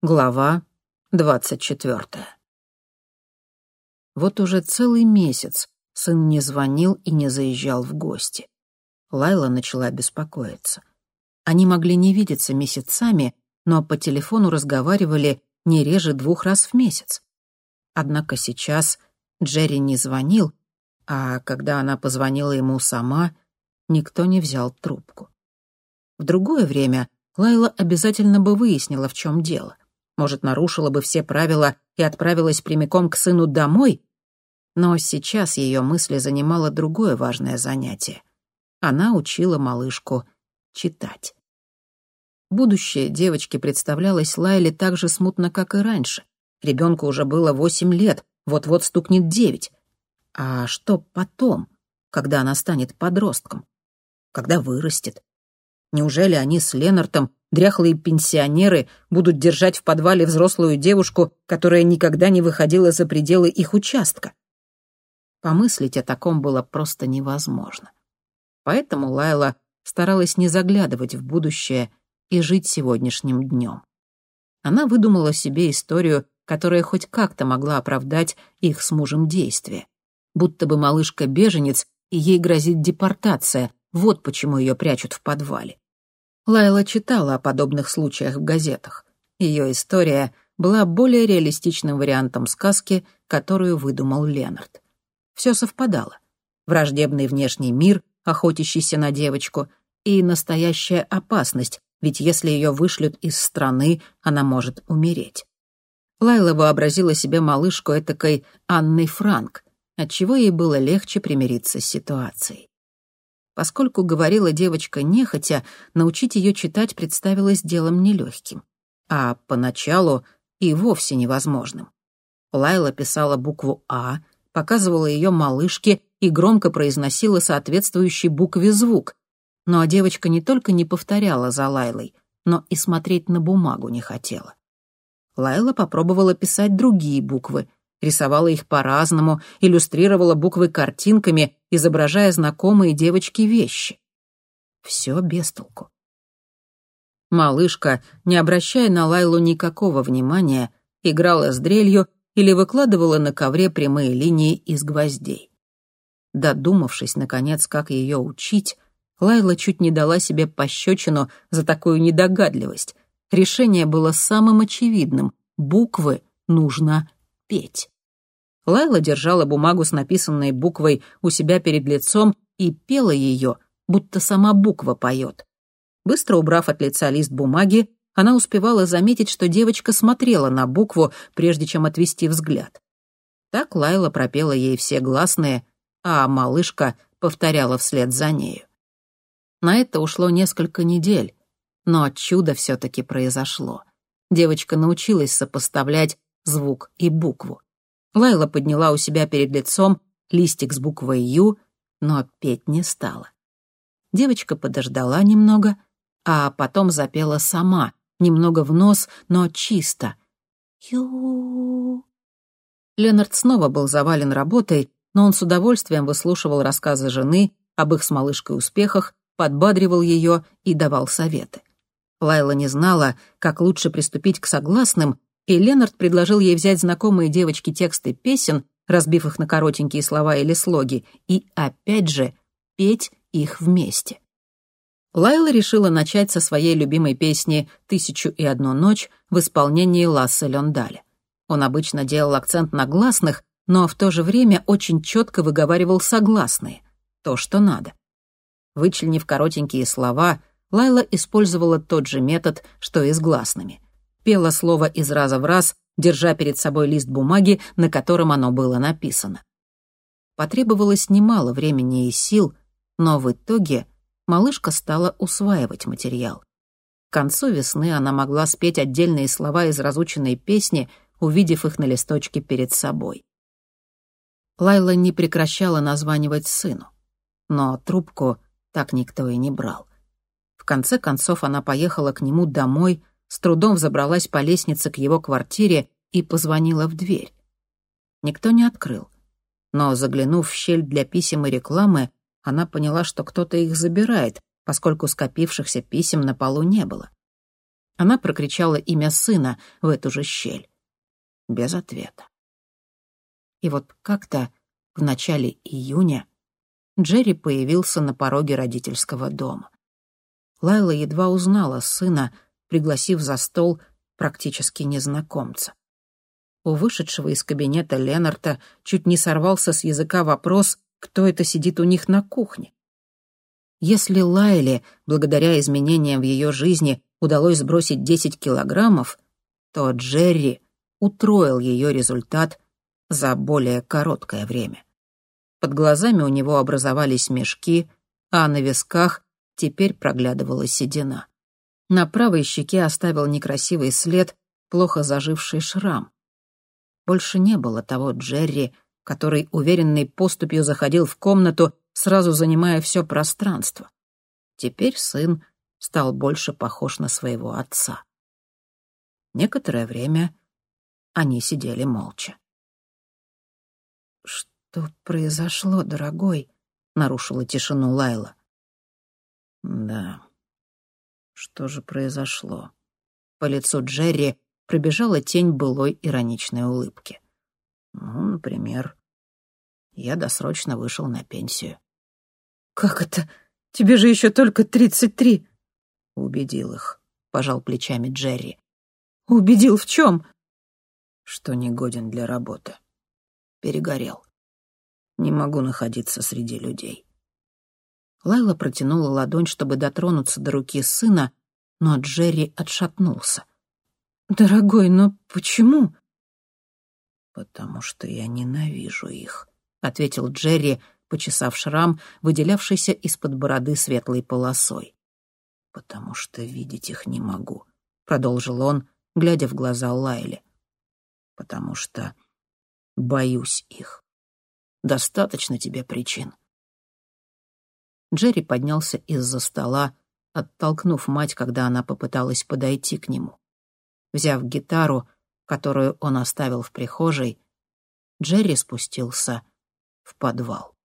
Глава двадцать четвертая. Вот уже целый месяц сын не звонил и не заезжал в гости. Лайла начала беспокоиться. Они могли не видеться месяцами, но по телефону разговаривали не реже двух раз в месяц. Однако сейчас Джерри не звонил, а когда она позвонила ему сама, никто не взял трубку. В другое время Лайла обязательно бы выяснила, в чем дело — может, нарушила бы все правила и отправилась прямиком к сыну домой? Но сейчас ее мысли занимало другое важное занятие. Она учила малышку читать. Будущее девочки представлялось Лайле так же смутно, как и раньше. Ребенку уже было восемь лет, вот-вот стукнет девять. А что потом, когда она станет подростком? Когда вырастет? Неужели они с Ленартом дряхлые пенсионеры будут держать в подвале взрослую девушку, которая никогда не выходила за пределы их участка. Помыслить о таком было просто невозможно. Поэтому Лайла старалась не заглядывать в будущее и жить сегодняшним днем. Она выдумала себе историю, которая хоть как-то могла оправдать их с мужем действия. Будто бы малышка-беженец, и ей грозит депортация, вот почему ее прячут в подвале. Лайла читала о подобных случаях в газетах. Ее история была более реалистичным вариантом сказки, которую выдумал Ленард. Все совпадало. Враждебный внешний мир, охотящийся на девочку, и настоящая опасность, ведь если ее вышлют из страны, она может умереть. Лайла вообразила себе малышку этакой Анной Франк, отчего ей было легче примириться с ситуацией. Поскольку говорила девочка нехотя, научить ее читать представилось делом нелегким. А поначалу и вовсе невозможным. Лайла писала букву «А», показывала ее малышке и громко произносила соответствующий букве звук. Но девочка не только не повторяла за Лайлой, но и смотреть на бумагу не хотела. Лайла попробовала писать другие буквы, рисовала их по-разному, иллюстрировала буквы картинками, изображая знакомые девочке вещи. Все без толку. Малышка, не обращая на Лайлу никакого внимания, играла с дрелью или выкладывала на ковре прямые линии из гвоздей. Додумавшись, наконец, как ее учить, Лайла чуть не дала себе пощечину за такую недогадливость. Решение было самым очевидным — буквы нужно петь. Лайла держала бумагу с написанной буквой у себя перед лицом и пела ее, будто сама буква поет. Быстро убрав от лица лист бумаги, она успевала заметить, что девочка смотрела на букву, прежде чем отвести взгляд. Так Лайла пропела ей все гласные, а малышка повторяла вслед за нею. На это ушло несколько недель, но чудо все-таки произошло. Девочка научилась сопоставлять звук и букву. Лайла подняла у себя перед лицом листик с буквой «Ю», но петь не стала. Девочка подождала немного, а потом запела сама, немного в нос, но чисто. «Ю...» Ленард снова был завален работой, но он с удовольствием выслушивал рассказы жены об их с малышкой успехах, подбадривал ее и давал советы. Лайла не знала, как лучше приступить к согласным, и Ленард предложил ей взять знакомые девочке тексты песен, разбив их на коротенькие слова или слоги, и опять же петь их вместе. Лайла решила начать со своей любимой песни «Тысячу и одну ночь» в исполнении Ласса Лёндаля. Он обычно делал акцент на гласных, но в то же время очень четко выговаривал согласные, то, что надо. Вычленив коротенькие слова, Лайла использовала тот же метод, что и с гласными — пела слово из раза в раз, держа перед собой лист бумаги, на котором оно было написано. Потребовалось немало времени и сил, но в итоге малышка стала усваивать материал. К концу весны она могла спеть отдельные слова из разученной песни, увидев их на листочке перед собой. Лайла не прекращала названивать сыну, но трубку так никто и не брал. В конце концов она поехала к нему домой, с трудом взобралась по лестнице к его квартире и позвонила в дверь. Никто не открыл. Но, заглянув в щель для писем и рекламы, она поняла, что кто-то их забирает, поскольку скопившихся писем на полу не было. Она прокричала имя сына в эту же щель. Без ответа. И вот как-то в начале июня Джерри появился на пороге родительского дома. Лайла едва узнала сына, пригласив за стол практически незнакомца. У вышедшего из кабинета Ленарта чуть не сорвался с языка вопрос, кто это сидит у них на кухне. Если Лайле, благодаря изменениям в ее жизни, удалось сбросить 10 килограммов, то Джерри утроил ее результат за более короткое время. Под глазами у него образовались мешки, а на висках теперь проглядывала седина. На правой щеке оставил некрасивый след, плохо заживший шрам. Больше не было того Джерри, который уверенной поступью заходил в комнату, сразу занимая все пространство. Теперь сын стал больше похож на своего отца. Некоторое время они сидели молча. «Что произошло, дорогой?» — нарушила тишину Лайла. «Да, что же произошло?» По лицу Джерри пробежала тень былой ироничной улыбки. «Ну, например, я досрочно вышел на пенсию». «Как это? Тебе же еще только тридцать три!» «Убедил их», — пожал плечами Джерри. «Убедил в чем?» «Что негоден для работы. Перегорел. Не могу находиться среди людей». Лайла протянула ладонь, чтобы дотронуться до руки сына, но Джерри отшатнулся. «Дорогой, но почему?» «Потому что я ненавижу их», — ответил Джерри, почесав шрам, выделявшийся из-под бороды светлой полосой. «Потому что видеть их не могу», — продолжил он, глядя в глаза Лайле. «Потому что боюсь их. Достаточно тебе причин». Джерри поднялся из-за стола, оттолкнув мать, когда она попыталась подойти к нему. Взяв гитару, которую он оставил в прихожей, Джерри спустился в подвал.